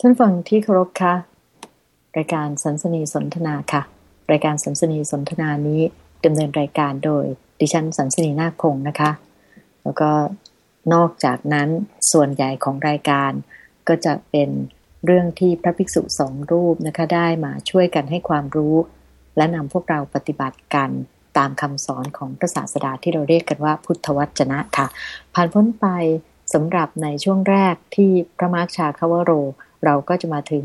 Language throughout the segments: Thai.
ท่านฟังที่เคารพค่ะรายการสันสนีสนทนาค่ะ รายการสันสนีสนทนานี้ดำเนินรายการโดย ดิฉันสันสนีนาคพงศ์นะคะ แล้วก็นอกจากนั้นส่วนใหญ่ของรายการก็จะเป็นเรื่องที่พระภิกษุสองรูปนะคะได้มาช่วยกันให้ความรู้ และนำพวกเราปฏิบัติกันตามคำสอนของพระศาสดาที่เราเรียกกันว่าพุทธวจนะค่ะ ผ่านพ้นไปสำหรับในช่วงแรกที่พระมาร์ชาคาวโร เราก็จะมาถึง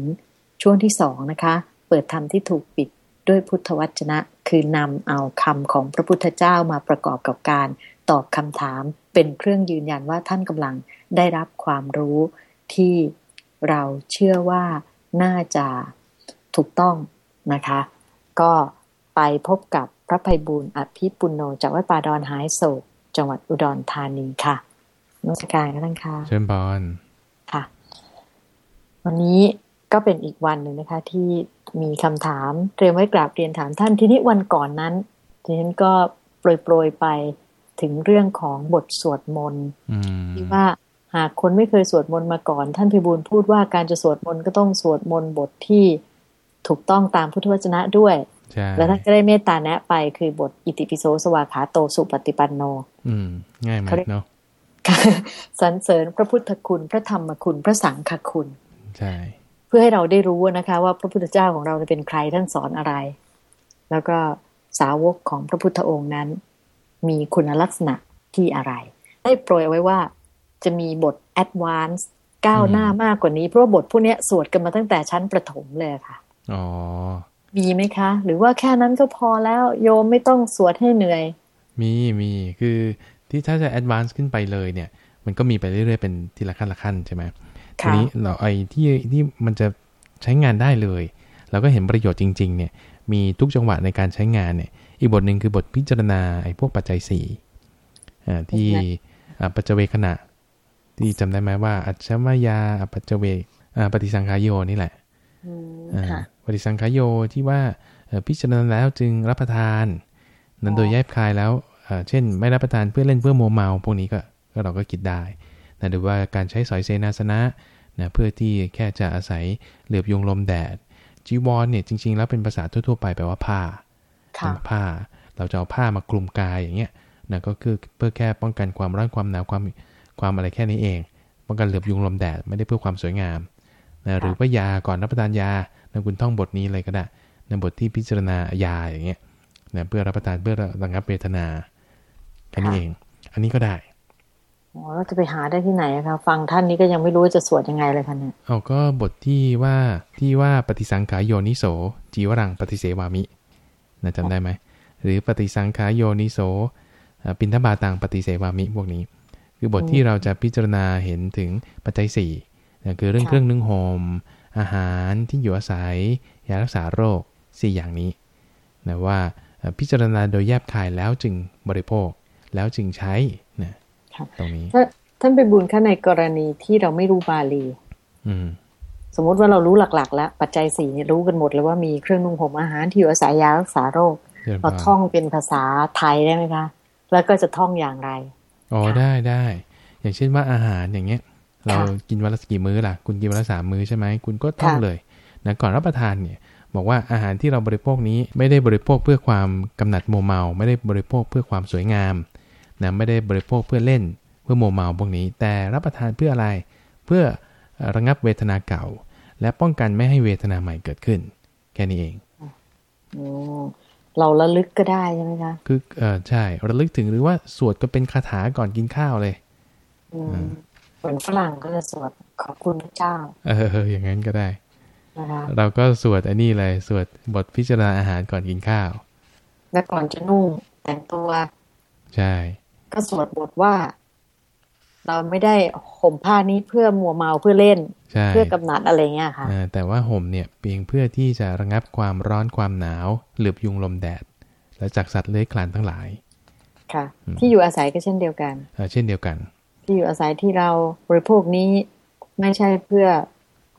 ช่วงที่สองนะคะ เปิดธรรมที่ถูกปิดด้วยพุทธวจนะ คือนำเอาคำของพระพุทธเจ้ามาประกอบกับการตอบคำถาม เป็นเครื่องยืนยันว่าท่านกำลังได้รับความรู้ที่เราเชื่อว่าน่าจะถูกต้องนะคะ ก็ไปพบกับพระภัยบุญอภิปุโนจากวัดป่าดอนหายโศก จังหวัดอุดรธานีค่ะนักการกันทั้งค่ะเชิญบอลค่ะ วันนี้ก็เป็นอีกวันหนึ่งนะคะ ที่มีคำถามเตรียมไว้กราบเรียนถามท่านทีนี้วันก่อนนั้นทีนั้นก็โปรยๆไปถึงเรื่องของบทสวดมนต์ที่ว่าหากคนไม่เคยสวดมนต์มาก่อน ท่านพิบูลพูดว่าการจะสวดมนต์ก็ต้องสวดมนต์บทที่ถูกต้องตามพุทธวจนะด้วย แล้วท่านก็ได้เมตตาแนะไปคือบทอิติปิโสสวาขาโตสุปฏิปันโน อืม ง่ายมากเนาะสรรเสริญพระพุทธคุณ พระธรรมคุณ พระสังฆคุณ ใช่เพื่อให้เราได้รู้นะคะ ว่าพระพุทธเจ้าของเราเป็นใครท่านสอนอะไร แล้วก็สาวกของพระพุทธองค์นั้น มีคุณลักษณะที่อะไร ได้โปรยไว้ว่าจะมีบทแอดวานซ์ก้าวหน้ามากกว่านี้ เพราะว่าบทพวกนี้สวดกันมาตั้งแต่ชั้นประถมเลยค่ะอ๋อมีไหมคะ หรือว่าแค่นั้นก็พอแล้วโยมไม่ต้องสวดให้เหนื่อย มีมีคือที่ถ้าจะแอดวานซ์ขึ้นไปเลยเนี่ย มันก็มีไปเรื่อยๆเป็นทีละขั้นละขั้นใช่ไหม ทีนี้เราไอ้ที่ที่มันจะใช้งานได้เลยเราก็เห็นประโยชน์จริง ๆ เนี่ย มีทุกจังหวะในการใช้งานเนี่ย อีกบทหนึ่งคือบทพิจารณาไอ้พวกปัจจัยสี่ที่ปัจเจเวขณะ ที่จำได้ไหมว่า อัจฉมยาปัจเจเวปฏิสังขายโยนี่แหละปฏิสังขายโยที่ว่าพิจารณาแล้วจึงรับประทาน นั้นโดยแยบคายแล้วเช่น ไม่รับประทานเพื่อเล่นเพื่อโมเมา พวกนี้ก็เราก็คิดได้นะหรือว่าการใช้สอยเซนาสนะ นะเพื่อที่แค่จะอาศัยเหลือบยงลมแดด จีวรเนี่ยจริง ๆ แล้วเป็นภาษาทั่วๆไปแปลว่าผ้าผ้า เราจะเอาผ้ามาคลุมกายอย่างเงี้ยนะก็คือเพื่อแค่ป้องกันความร้อนความหนาวความความอะไรแค่นี้เอง ป้องกันเหลือบยุงลมแดดไม่ได้เพื่อความสวยงามนะหรือว่ายาก่อนรับประทานยานะคุณท่องบทนี้เลยก็ได้ในบทที่พิจารณายาอย่างเงี้ยนะเพื่อรับประทานเพื่อระงับเวทนาแค่นี้เอง อันนี้ก็ได้ อ๋อเราจะไปหาได้ที่ไหนคะฟังท่านนี้ก็ยังไม่รู้จะสวดยังไงเลยคะเนี่ยเอาก็บทที่ว่าที่ว่าปฏิสังขายโยนิโส จีวรังปฏิเสวามินะจำได้ไหมหรือปฏิสังขายโยนิโสปินทบาตังปฏิเสวามิพวกนี้ คือบทที่เราจะพิจารณาเห็นถึงปัจจัยสี่นะคือเรื่องเครื่องนึ่งหอมอาหารที่อยู่อาศัยยารักษาโรคสี่อย่างนี้นะว่าพิจารณาโดยแยบคายแล้วจึงบริโภคแล้วจึงใช้นะ ตรงนี้ท่านไปบุญข้าในกรณีที่เราไม่รู้บาลีสมมติว่าเรารู้หลัก ๆ แล้ว ปัจจัยสี่รู้กันหมดแล้วว่ามีเครื่องนุ่งห่มอาหารที่อยู่อาศัยยารักษาโรคเราท่องเป็นภาษาไทยได้ไหมคะ แล้วก็จะท่องอย่างไรอ๋อได้ได้ อย่างเช่นว่าอาหารอย่างเงี้ย เรากินวันละกี่มื้อล่ะ คุณกินวันละสามมื้อใช่ไหมคุณก็ต้องเลยนะก่อนรับประทานเนี่ย บอกว่าอาหารที่เราบริโภคนี้ไม่ได้บริโภคเพื่อความกำหนัดโมเมา ไม่ได้บริโภคเพื่อความสวยงาม นะไม่ได้บริโภคเพื่อเล่นเพื่อโมเมาพวกนี้ แต่รับประทานเพื่ออะไร เพื่อระงับเวทนาเก่า และป้องกันไม่ให้เวทนาใหม่เกิดขึ้น แค่นี้เองโอ้เราระลึกก็ได้ใช่ไหมคะคือเออใช่ระลึกถึงหรือว่าสวดก็เป็นคาถาก่อนกินข้าวเลยอืมเหมือนฝรั่งก็จะสวดขอบคุณพระเจ้า เออ อย่างนั้นก็ได้นะคะเราก็สวดอันนี้เลยสวดบทพิจารณาอาหารก่อนกินข้าว และก่อนจะนุ่งแต่งตัว ใช่ ก็สวดบทว่า เราไม่ได้ห่มผ้านี้เพื่อมัวเมาเพื่อเล่น เพื่อกำหนัดอะไรเงี้ยค่ะแต่ว่าห่มเนี่ยเพียงเพื่อที่จะระงับความร้อนความหนาวหลืบยุงลมแดด และจากสัตว์เลื้อยคลานทั้งหลาย ค่ะ ที่อยู่อาศัยก็เช่นเดียวกันเช่นเดียวกัน ที่อยู่อาศัยที่เราบริโภคนี้ไม่ใช่เพื่อ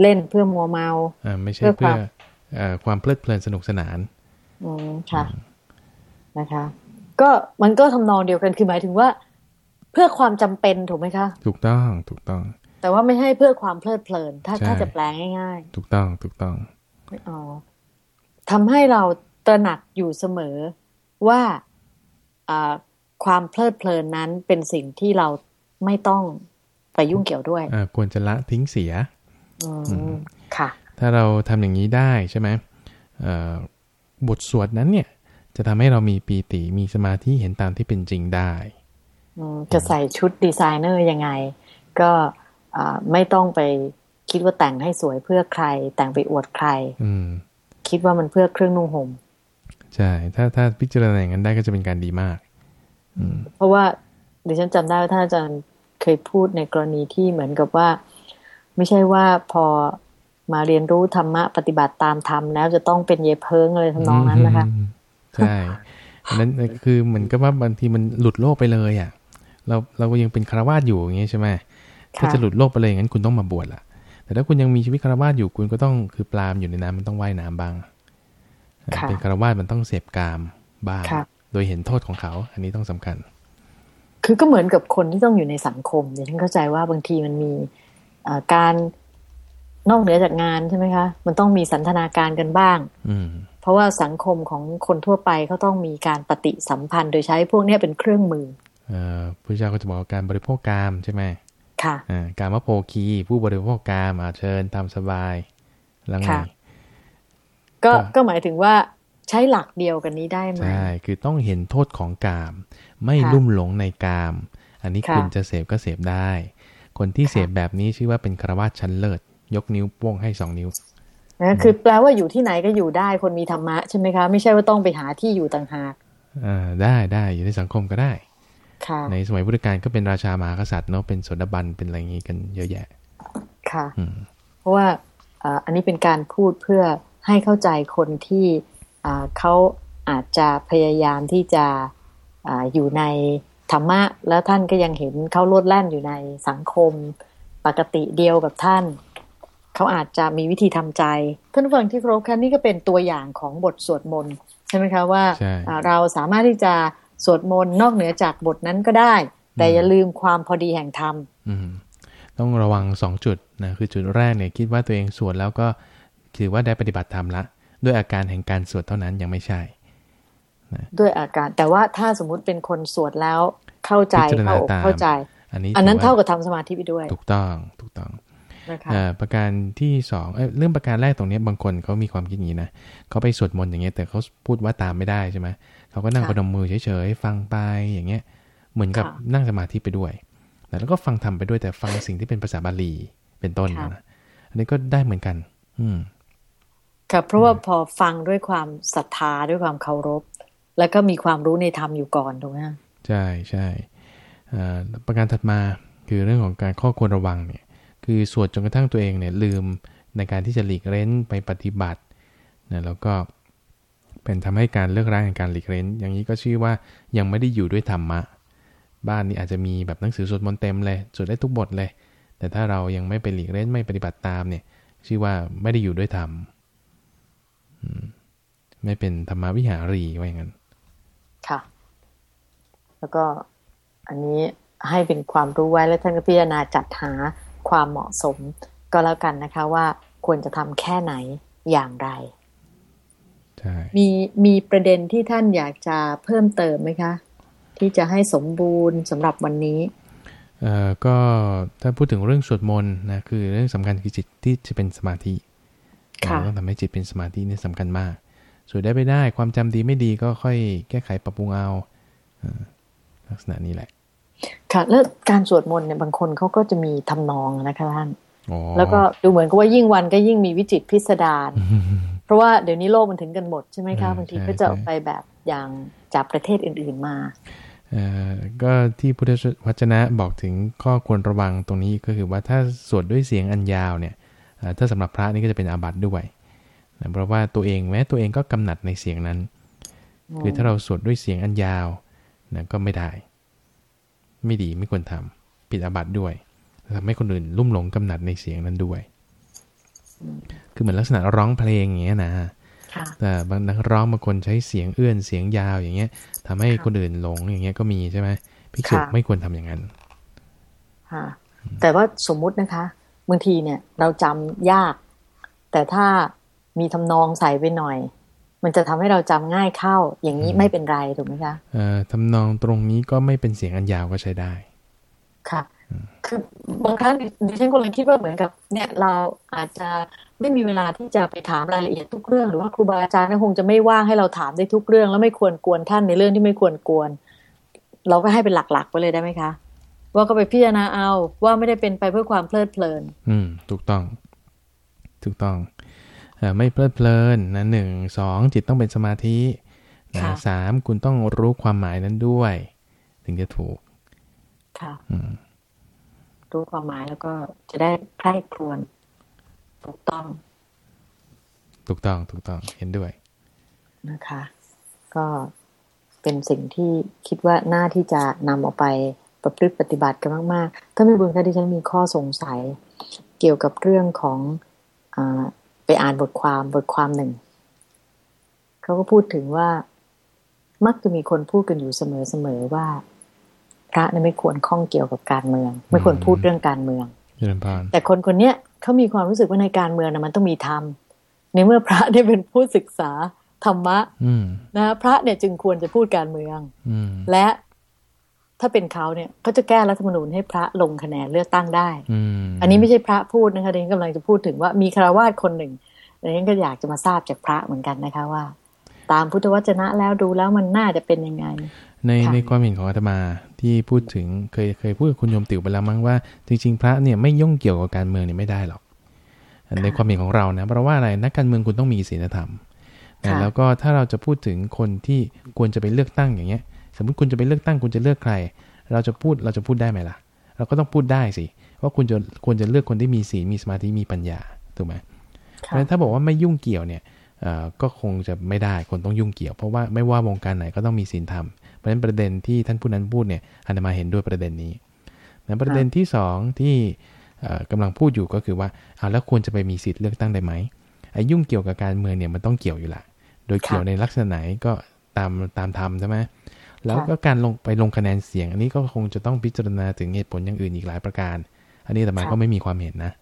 เล่นเพื่อมัวเมาอ่าไม่ใช่เพื่อความเพลิดเพลินสนุกสนาน อืมค่ะนะคะ ก็มันก็ทำนองเดียวกันคือหมายถึงว่า เพื่อความจำเป็นถูกไหมคะ ถูกต้องถูกต้อง แต่ว่าไม่ให้เพื่อความเพลิดเพลิน ถ้าถ้าจะแปลงง่ายๆ ถูกต้องถูกต้องอ๋อทำให้เราตระหนักอยู่เสมอว่าความเพลิดเพลินนั้นเป็นสิ่งที่เราไม่ต้องไปยุ่งเกี่ยวด้วยควรจะละทิ้งเสียค่ะ ถ้าเราทำอย่างนี้ได้ใช่ไหมบทสวดนั้นเนี่ย จะทำให้เรามีปีติมีสมาธิเห็นตามที่เป็นจริงได้จะใส่ชุดดีไซเนอร์ยังไง ก็ไม่ต้องไปคิดว่าแต่งให้สวยเพื่อใคร แต่งไปอวดใคร อืคิดว่ามันเพื่อเครื่องนุ่งห่มใช่ถ้าถ้าพิจารณาอย่างนั้นได้ก็จะเป็นการดีมากเพราะว่าดิฉันจำได้ว่าท่านอาจารย์เคยพูดในกรณีที่เหมือนกับว่า ไม่ใช่ว่าพอมาเรียนรู้ธรรมะปฏิบัติตามธรรมแล้วจะต้องเป็นเยเพิงอะไรทำนองนั้นนะคะ ใช่อันนั้นคือเหมือนกับว่าบางทีมันหลุดโลกไปเลยอะ เราเราก็ยังเป็นคารวาสอยู่อย่างงี้ใช่ไหมถ้าจะหลุดโลกไปเลยงั้นคุณต้องมาบวชล่ะ แต่ถ้าคุณยังมีชีวิตคารวาสอยู่คุณก็ต้องคือปลามอยู่ในน้ำมันต้องว่ายน้ำบ้าง เป็นคารวาสมันต้องเสพกามบ้าง โดยเห็นโทษของเขา อันนี้ต้องสำคัญ คือก็เหมือนกับคนที่ต้องอยู่ในสังคมเนี่ยฉันเข้าใจว่าบางทีมันมีการนอกเหนือจากงานใช่ไหมคะ มันต้องมีสันทนาการกันบ้างอื เพราะว่าสังคมของคนทั่วไปเขาต้องมีการปฏิสัมพันธ์ โดยใช้พวกนี้เป็นเครื่องมือเอ่อพระเจ้าก็จะบอกการบริโภคกามใช่ไหมค่ะอ่าการมโพคีผู้บริโภคกามอาเชิญตามสบายแล้วไงก็ก็หมายถึงว่าใช้หลักเดียวกันนี้ได้ไหมใช่คือต้องเห็นโทษของกาม ไม่ลุ่มหลงในกาม อันนี้คุณจะเสพก็เสพได้ คนที่เสพแบบนี้ชื่อว่าเป็นคารวะชั้นเลิศยกนิ้วโป้งให้สองนิ้ว นะคือแปลว่าอยู่ที่ไหนก็อยู่ได้คนมีธรรมะใช่ไหมคะไม่ใช่ว่าต้องไปหาที่อยู่ต่างหากอ่าได้ได้อยู่ในสังคมก็ได้ค่ะในสมัยพุทธกาลก็เป็นราชามหากษัตริย์เนาะเป็นสดบันเป็นอะไรอย่างนี้กันเยอะแยะ ค่ะเพราะว่าอันนี้เป็นการพูดเพื่อให้เข้าใจคนที่เขาอาจจะพยายามที่จะออยู่ในธรรมะ แล้วท่านก็ยังเห็นเขาโลดแล่นอยู่ในสังคมปกติเดียวกับท่าน เขาอาจจะมีวิธีทำใจท่านฟังที่ครบคันนี่ก็เป็นตัวอย่างของบทสวดมนต์ใช่ไหมคะว่าเราสามารถที่จะสวดมนต์นอกเหนือจากบทนั้นก็ได้ แต่อย่าลืมความพอดีแห่งธรรมต้องระวังสองจุดนะคือจุดแรกเนี่ยคิดว่าตัวเองสวดแล้วก็ถือว่าได้ปฏิบัติธรรมละ ด้วยอาการแห่งการสวดเท่านั้นยังไม่ใช่ด้วยอาการแต่ว่าถ้าสมมุติเป็นคนสวดแล้วเข้าใจเข้าเข้าใจ อันนี้อันนั้นเท่ากับทำสมาธิไปด้วย ถูกต้องถูกต้อง ประการที่สองเรื่องประการแรกตรงนี้บางคนเขามีความคิดอย่างนี้นะเขาไปสวดมนต์อย่างเงี้ยแต่เขาพูดว่าตามไม่ได้ใช่ไหมเขาก็นั่งประนมมือเฉยๆฟังไปอย่างเงี้ยเหมือนกับนั่งสมาธิไปด้วย แล้วก็ฟังทำไปด้วยแต่ฟังสิ่งที่เป็นภาษาบาลีเป็นต้นนะอันนี้ก็ได้เหมือนกัน อืมค่ะเพราะว่าพอฟังด้วยความศรัทธาด้วยความเคารพ แล้วก็มีความรู้ในธรรมอยู่ก่อนถูกไหมใช่ใช่ประการถัดมาคือเรื่องของการข้อควรระวังเนี่ย คือสวดจนกระทั่งตัวเองเนี่ยลืมในการที่จะหลีกเล้นไปปฏิบัตินะแล้วก็เป็นทำให้การเลิกร้างในการหลีกเล้น อย่างนี้ก็ชื่อว่ายังไม่ได้อยู่ด้วยธรรมะ บ้านนี้อาจจะมีแบบหนังสือสวดมนต์เต็มเลยสวดได้ทุกบทเลย แต่ถ้าเรายังไม่ไปหลีกเล้นไม่ปฏิบัติตามเนี่ยชื่อว่าไม่ได้อยู่ด้วยธรรมไม่เป็นธรรมวิหารีว่าอย่างนั้นค่ะ แล้วก็อันนี้ให้เป็นความรู้ไว้แล้วท่านก็พิจารณาจัดหา ความเหมาะสมก็แล้วกันนะคะว่าควรจะทำแค่ไหนอย่างไรใช่มีมีประเด็นที่ท่านอยากจะเพิ่มเติมไหมคะ ที่จะให้สมบูรณ์สำหรับวันนี้เอ่อก็ถ้าพูดถึงเรื่องสวดมนต์นะคือเรื่องสำคัญคือจิตที่จะเป็นสมาธิเราต้องทำให้จิตเป็นสมาธินี่สำคัญมากสวดได้ไม่ได้ความจำดีไม่ดีก็ค่อยแก้ไขปรับปรุงเอาลักษณะนี้แหละ ค่ะแล้วการสวดมนต์เนี่ยบางคนเขาก็จะมีทำนองนะคะท่านแล้วก็ดูเหมือนกับว่ายิ่งวันก็ยิ่งมีวิจิตพิสดารเพราะว่าเดี๋ยวนี้โลกมันถึงกันหมดใช่ไหมคะบางทีก็จะไปแบบอย่างจากประเทศอื่น ๆมาก็ที่พุทธวจนะบอกถึงข้อควรระวังตรงนี้ก็คือว่าถ้าสวดด้วยเสียงอันยาวเนี่ยถ้าสำหรับพระนี่ก็จะเป็นอาบัติด้วยนะเพราะว่าตัวเองแม้ตัวเองก็กำหนัดในเสียงนั้น คือถ้าเราสวดด้วยเสียงอันยาวนะก็ไม่ได้ ไม่ดีไม่ควรทำปิดอาบัติด้วยทำให้คนอื่นลุ่มหลงกำหนัดในเสียงนั้นด้วย คือเหมือนลักษณะร้องเพลงอย่างเงี้ยนะแต่บางนักร้องบางคนใช้เสียงเอื้อนเสียงยาวอย่างเงี้ยทำให้คนอื่นหลงอย่างเงี้ยก็มีใช่ไหมพิสุไม่ควรทำอย่างนั้นแต่ว่าสมมุตินะคะบางทีเนี่ยเราจำยาก แต่ถ้ามีทำนองใส่ไปหน่อย มันจะทำให้เราจำง่ายเข้าอย่างนี้ไม่เป็นไรถูกไหมคะเอ่อทำนองตรงนี้ก็ไม่เป็นเสียงอันยาวก็ใช้ได้ ค่ะ คือบางครั้งดิฉันก็เลยคิดว่าเหมือนกับ เนี่ยเราอาจจะไม่มีเวลาที่จะไปถามรายละเอียดทุกเรื่อง หรือว่าครูบาอาจารย์ก็คงจะไม่ว่างให้เราถามได้ทุกเรื่อง แล้วไม่ควรกวนท่านในเรื่องที่ไม่ควรกวน เราก็ให้เป็นหลักๆไปเลยได้ไหมคะ ว่าก็ไปพิจารณาเอาว่าไม่ได้เป็นไปเพื่อความเพลิดเพลิน อืม ถูกต้อง ถูกต้อง ไม่เพลิดเพลินนะหนึ่งสองจิตต้องเป็นสมาธินะสามคุณต้องรู้ความหมายนั้นด้วย ถึงจะถูก ค่ะรู้ความหมายแล้วก็จะได้ใคร่ครวญถูกต้อง ถูกต้องถูกต้องเห็นด้วยนะคะ ก็เป็นสิ่งที่คิดว่าหน้าที่จะนำออกไปประพฤติปฏิบัติกันมาก ๆ ถ้าไม่บุญค่ะที่ฉันมีข้อสงสัย เกี่ยวกับเรื่องของอ ไปอ่านบทความบทความหนึ่ง เขาก็พูดถึงว่า มักจะมีคนพูดกันอยู่เสมอๆว่า พระนี่ไม่ควรข้องเกี่ยวกับการเมือง ไม่ควรพูดเรื่องการเมืองแต่คนคนนี้เขามีความรู้สึกว่าในการเมืองนะมันต้องมีธรรมในเมื่อพระได้เป็นผู้ศึกษาธรรมะนะพระเนี่ยจึงควรจะพูดการเมือง และ ถ้าเป็นเขาเนี่ยเขาจะแก้รัฐธรรมนูญให้พระลงคะแนนเลือกตั้งได้อันนี้ไม่ใช่พระพูดนะคะเดนกำลังจะพูดถึงว่ามีคารวาสคนหนึ่งดังนั้นก็อยากจะมาทราบจากพระเหมือนกันนะคะว่า ตามพุทธวจนะแล้วดูแล้วมันน่าจะเป็นยังไง ในในความเห็นของอาตมาที่พูดถึงเคยเคยพูดกับคุณโยมติ๋วไปแล้วมั้งว่าจริง ๆ พระเนี่ยไม่ยุ่งเกี่ยวกับการเมืองเนี่ยไม่ได้หรอกในความเห็นของเรานะเพราะว่าอะไรนักการเมืองคุณต้องมีศีลธรรมแล้วก็ถ้าเราจะพูดถึงคนที่ควรจะไปเลือกตั้งอย่างเงี้ยส มมติคุณจะไปเลือกตั้งคุณจะเลือกใคร เราจะพูดเราจะพูดได้ไหมล่ะ เราก็ต้องพูดได้สิว่าคุณจะควรจะเลือกคนที่มีศีลมีสมาธิมีปัญญาถูกไหมเพราะฉะนั้นถ้าบอกว่าไม่ยุ่งเกี่ยวเนี่ยก็คงจะไม่ได้คนต้องยุ่งเกี่ยว เพราะว่าไม่ว่าวงการไหนก็ต้องมีศีลธรรมเพราะฉะนั้นประเด็นที่ท่านผู้นั้นพูดเนี่ยอันมาเห็นด้วยประเด็นนี้นะประเด็นที่ 2 ที่กำลังพูดอยู่ก็คือว่าเอาแล้วควรจะไปมีสิทธิ์เลือกตั้งได้ไหมไอ้ยุ่งเกี่ยวกับการเมืองเนี่ยมันต้องเกี่ยวอยู่ละ โดยเกี่ยวในลักษณะไหนก็ตามตามธรรมใช่ไหม แล้วก็การลงไปลงคะแนนเสียง อันนี้ก็คงจะต้องพิจารณาถึงเหตุผลอย่างอื่นอีกหลายประการ อันนี้แต่มาก็ไม่มีความเห็นนะ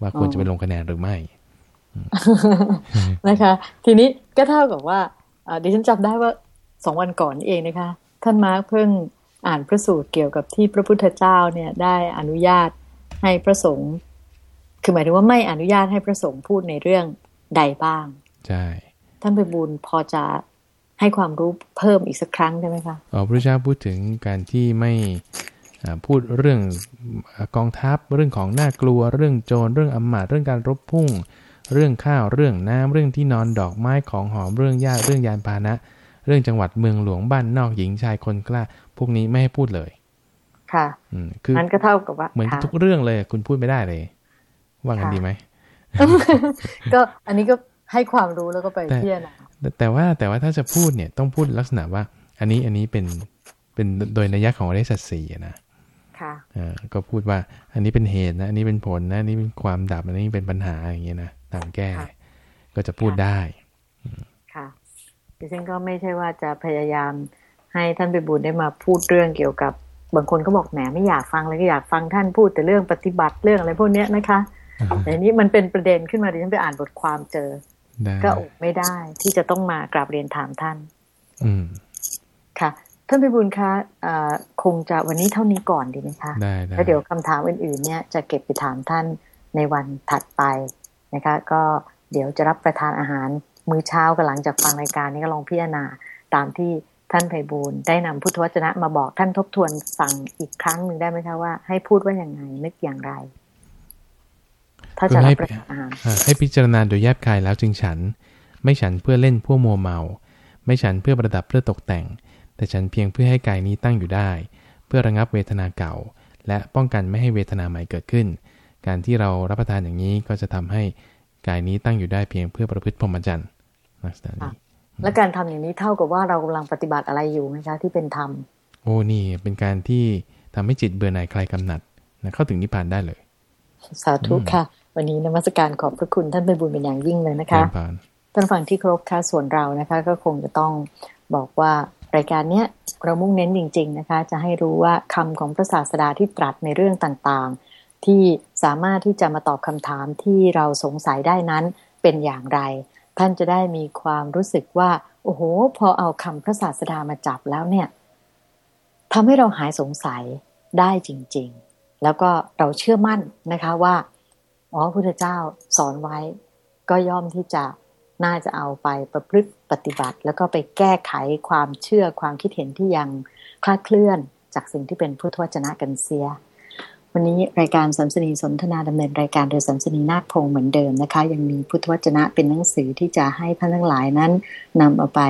ว่าควรจะไปลงคะแนนหรือไม่นะคะ ทีนี้ก็เท่ากับว่าดิฉันจำได้ว่าสองวันก่อนเองนะคะ ท่านมาร์คเพิ่งอ่านพระสูตรเกี่ยวกับที่พระพุทธเจ้าเนี่ยได้อนุญาตให้พระสงฆ์คือหมายถึงว่าไม่อนุญาตให้พระสงฆ์พูดในเรื่องใดบ้าง ใช่ ท่านไปบุญพอจะ ให้ความรู้เพิ่มอีกสักครั้งได้ไหมคะอ๋อพระเจ้าพูดถึงการที่ไม่พูดเรื่องกองทัพเรื่องของน่ากลัว เรื่องโจรเรื่องอำมาตย์เรื่องการรบพุ่ง เรื่องข้าวเรื่องน้ำเรื่องที่นอนดอกไม้ของหอมเรื่องญาติเรื่องยานพาหนะ เรื่องจังหวัดเมืองหลวงบ้านนอกหญิงชายคนกล้า พวกนี้ไม่ให้พูดเลย ค่ะคือมันก็เท่ากับว่าเหมือนทุกเรื่องเลย คุณพูดไม่ได้เลย ว่ากันดีไหมก็อันนี้ก็ ให้ความรู้แล้วก็ไปเที่ยนะแต่ว่าแต่ว่าถ้าจะพูดเนี่ยต้องพูดลักษณะว่า อันนี้อันนี้เป็นเป็นโดยนัยยะของอริสัตสีนะค่ะอ่าก็พูดว่า อันนี้เป็นเหตุนะอันนี้เป็นผลนะอันนี้เป็นความดับอันนี้เป็นปัญหาอย่างเงี้ยนะตามแก้ ก็จะพูดได้ค่ะดิฉันก็ไม่ใช่ว่าจะพยายามให้ท่านไปบุญได้มาพูดเรื่องเกี่ยวกับบางคนก็บอกแหมไม่อยากฟังเลยก็อยากฟังท่านพูดแต่เรื่องปฏิบัติเรื่องอะไรพวกนี้นะคะแต่นี้มันเป็นประเด็นขึ้นมาดิฉันไปอ่านบทความเจอ ก็อดไม่ได้ที่จะต้องมากราบเรียนถามท่าน อืมค่ะ ท่านพิบูลคะคงจะวันนี้เท่านี้ก่อนดีไหมคะได้แล้วเดี๋ยวคำถามอื่นๆ เนี่ยจะเก็บไปถามท่านในวันถัดไปนะคะ ก็เดี๋ยวจะรับประทานอาหารมื้อเช้ากันหลังจากฟังรายการนี้ก็ลองพิจารณาตามที่ท่านไพบูลได้นำพุทธวจนะมาบอกท่านทบทวนสั่งอีกครั้งหนึ่งได้ไหมคะว่าให้พูดว่าอย่างไงนึกอย่างไร ถ้าจะรับประทานอาหารให้พิจารณาโดยแยบคายแล้วจึงฉัน ไม่ฉันเพื่อเล่นพวกมัวเมา ไม่ฉันเพื่อประดับเพื่อตกแต่ง แต่ฉันเพียงเพื่อให้กายนี้ตั้งอยู่ได้ เพื่อระงับเวทนาเก่า และป้องกันไม่ให้เวทนาใหม่เกิดขึ้น การที่เรารับประทานอย่างนี้ก็จะทำให้กายนี้ตั้งอยู่ได้เพียงเพื่อประพฤติพรหมจรรย์ลักษณะนี้และการทำอย่างนี้เท่ากับว่าเรากำลังปฏิบัติอะไรอยู่ไหมคะที่เป็นธรรมโอ้นี่เป็นการที่ทำให้จิตเบื่อหน่ายคลายกำหนัดนะเข้าถึงนิพพานได้เลย สาธุค่ะ วันนี้นมัสการขอบพระคุณท่านเป็นบุญเป็นอย่างยิ่งเลยนะคะท่านฟังที่ครบค่ะส่วนเรานะคะ ก็คงจะต้องบอกว่ารายการเนี้ยเรามุ่งเน้นจริง ๆนะคะ จะให้รู้ว่าคำของพระศาสดาที่ตรัสในเรื่องต่างๆ ที่สามารถที่จะมาตอบคำถามที่เราสงสัยได้นั้นเป็นอย่างไร ท่านจะได้มีความรู้สึกว่า โอ้โห พอเอาคำพระศาสดามาจับแล้วเนี่ยทำให้เราหายสงสัยได้จริง ๆ แล้วก็เราเชื่อมั่นนะคะว่าอ๋อพระพุทธเจ้าสอนไว้ ก็ย่อมที่จะน่าจะเอาไปประพฤติปฏิบัติ แล้วก็ไปแก้ไขความเชื่อความคิดเห็นที่ยังคลาดเคลื่อนจากสิ่งที่เป็นพุทธวจนะกันเสีย วันนี้รายการสัมสนีสนทนาดำเนินรายการโดยสัมสนีนาคพงเหมือนเดิมนะคะ ยังมีพุทธวจนะเป็นหนังสือที่จะให้ท่านทั้งหลายนั้นนำเอาไป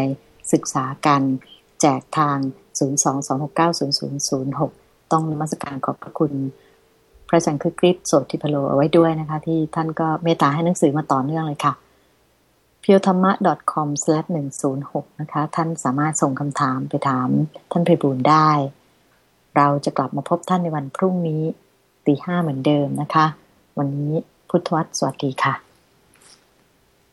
ศึกษากัน แจกทาง 022690006 ต้องนมัสการขอบพระคุณพระอาจารย์คือกริปโสติพโลเอาไว้ด้วยนะคะ ที่ท่านก็เมตตาให้หนังสือมาต่อเนื่องเลยค่ะ p u r e t h a m m a c o m 1 0 6นะคะ ท่านสามารถส่งคำถามไปถามท่านเพบูลได้ เราจะกลับมาพบท่านในวันพรุ่งนี้ตีห้าเหมือนเดิมนะคะ วันนี้พุทธวัตรสวัสดีค่ะ